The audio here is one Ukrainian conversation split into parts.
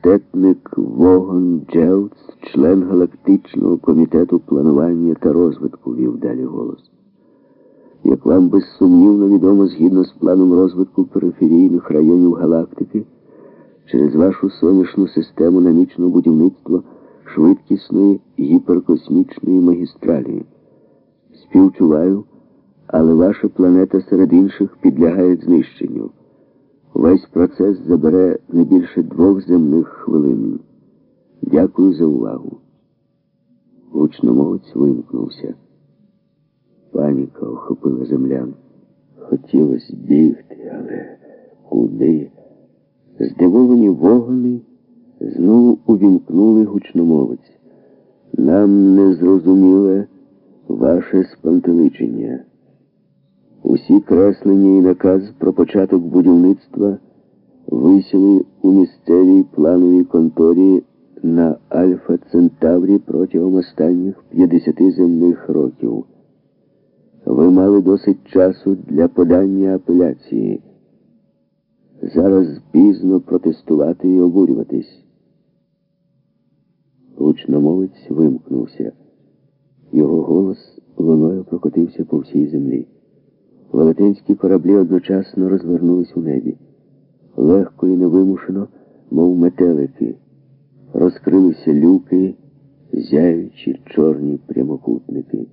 Штетник Вогон Джеутс, член Галактичного комітету планування та розвитку, вів далі голос. Як вам безсумнівно відомо, згідно з планом розвитку периферійних районів галактики, через вашу сонячну систему намічено будівництво швидкісної гіперкосмічної магістралі. Співчуваю, але ваша планета серед інших підлягає знищенню. Весь процес забере не більше двох земних хвилин. Дякую за увагу. Гучномовець вимкнувся. Паніка охопила землян. Хотілося бігти, але куди? Здивовані вогони знову увімкнули гучномовець. Нам не зрозуміле ваше спантеличення. Усі креслення і наказ про початок будівництва висіли у місцевій плановій конторі на Альфа Центаврі протягом останніх 50 земних років. Ви мали досить часу для подання апеляції. Зараз пізно протестувати і обурюватись. Гучномовець вимкнувся. Його голос луною прокотився по всій землі. Велетенські кораблі одночасно розвернулись у небі. Легко і невимушено, мов метелики. Розкрилися люки, зяючі чорні прямокутники.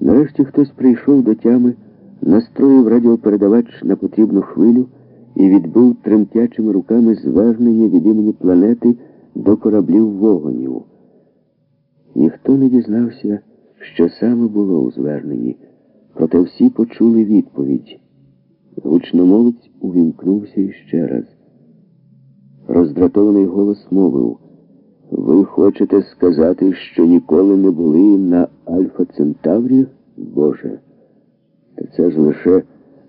Нарешті хтось прийшов до тями, настроїв радіопередавач на потрібну хвилю і відбив тремтячими руками звернення від імені планети до кораблів вогонів. Ніхто не дізнався, що саме було у зверненні, проте всі почули відповідь. Гучномовець увімкнувся іще раз. Роздратований голос мовив. Ви хочете сказати, що ніколи не були на Альфа Центаврі? Боже, та це ж лише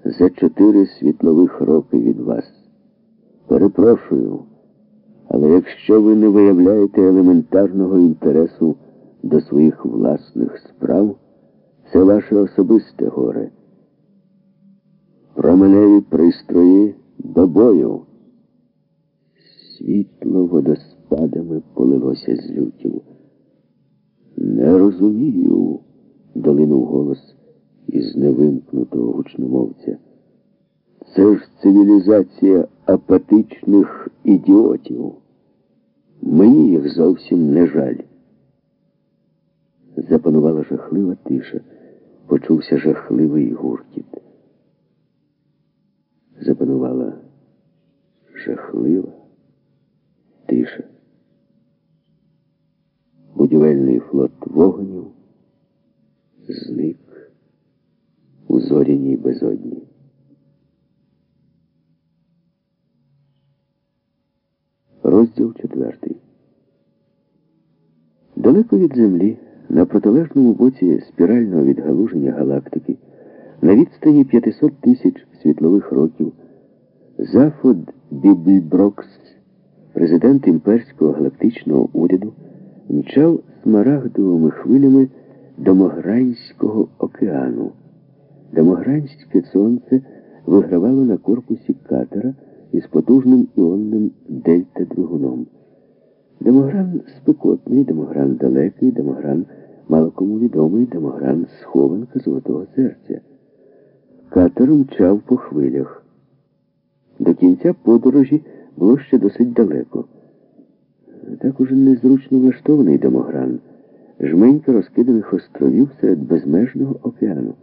за чотири світлових роки від вас. Перепрошую, але якщо ви не виявляєте елементарного інтересу до своїх власних справ, це ваше особисте горе. Променеві пристрої до бою. Світло водоспадами полилося з лютів. Не розумію, долинув голос із невимкнутого гучномовця. Це ж цивілізація апатичних ідіотів. Мені їх зовсім не жаль. Запанувала жахлива тиша, почувся жахливий гуркіт. Запанувала жахлива тиша. Будівельний флот вогнів зник у зоряній безодні. Розділ четвертий. Далеко від землі, на протилежному боці спірального відгалуження галактики, на відстані 500 тисяч світлових років, Зафод Бібльброкс, президент імперського галактичного уряду, мчав смарагдовими хвилями Домогранського океану. Домогранське сонце вигравало на корпусі катера із потужним іонним дельта-двигуном. Демогран спекотний, демогран далекий, демогран мало кому відомий, демогран схованка золотого серця. Катер мчав по хвилях. До кінця подорожі було ще досить далеко. Так уже незручно влаштований демогран, жменька розкиданих островів серед безмежного океану.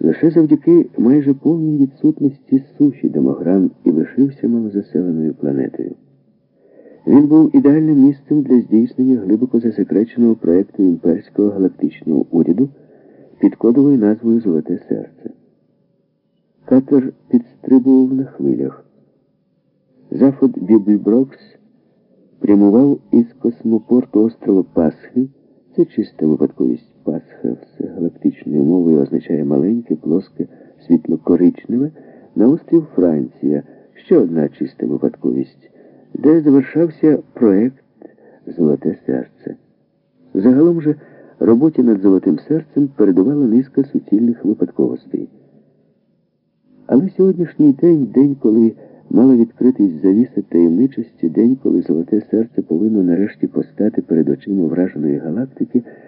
Лише завдяки майже повній відсутності суші Демогран і лишився малозаселеною планетою. Він був ідеальним місцем для здійснення глибоко засекреченого проєкту імперського галактичного уряду під кодовою назвою Золоте серце. Катер підстрибував на хвилях. Зафод Бібльброкс прямував із космопорту острова Пасхи. Це чиста випадковість Пасха, все галактичною мовою означає маленьке, плоске, світло-коричневе, на острів Франція, ще одна чиста випадковість, де завершався проект Золоте серце. Загалом же роботі над Золотим серцем передувала низка суцільних випадковостей. Але сьогоднішній день, день, коли Мала відкритись завіса таємничості день, коли золоте серце повинно нарешті постати перед очима враженої галактики.